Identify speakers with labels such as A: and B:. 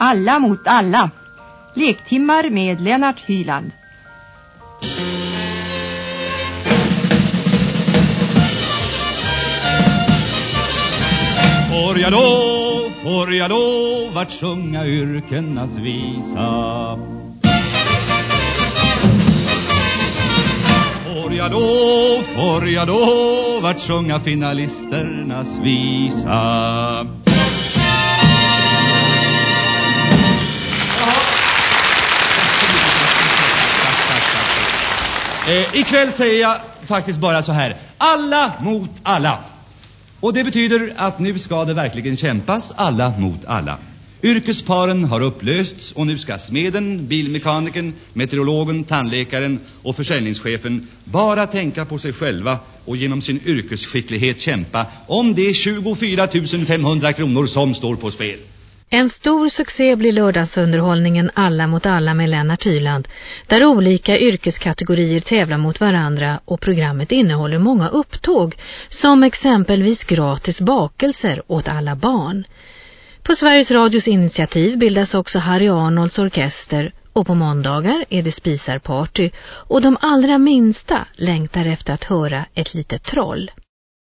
A: Alla mot alla. Lektimmar med Lennart Hyland.
B: Får jag lov, får jag lov att sjunga yrkenas visa Får jag lov, får jag lov att sjunga finalisternas visa Eh, ikväll säger jag faktiskt bara så här. Alla mot alla. Och det betyder att nu ska det verkligen kämpas alla mot alla. Yrkesparen har upplösts och nu ska smeden, bilmekanikern, meteorologen, tandläkaren och försäljningschefen bara tänka på sig själva och genom sin yrkesskicklighet kämpa om de 24 500 kronor som står på spel.
C: En stor succé blir lördagsunderhållningen Alla mot alla med Lennart Hyland, där olika yrkeskategorier tävlar mot varandra och programmet innehåller många upptåg, som exempelvis gratis bakelser åt alla barn. På Sveriges Radios initiativ bildas också Harry Arnolds orkester och på måndagar är det spisarparty och de allra minsta längtar efter att höra ett litet troll.